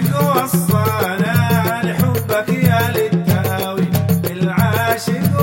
العاشق وصانا لحبك يا للتهاوي. العاشق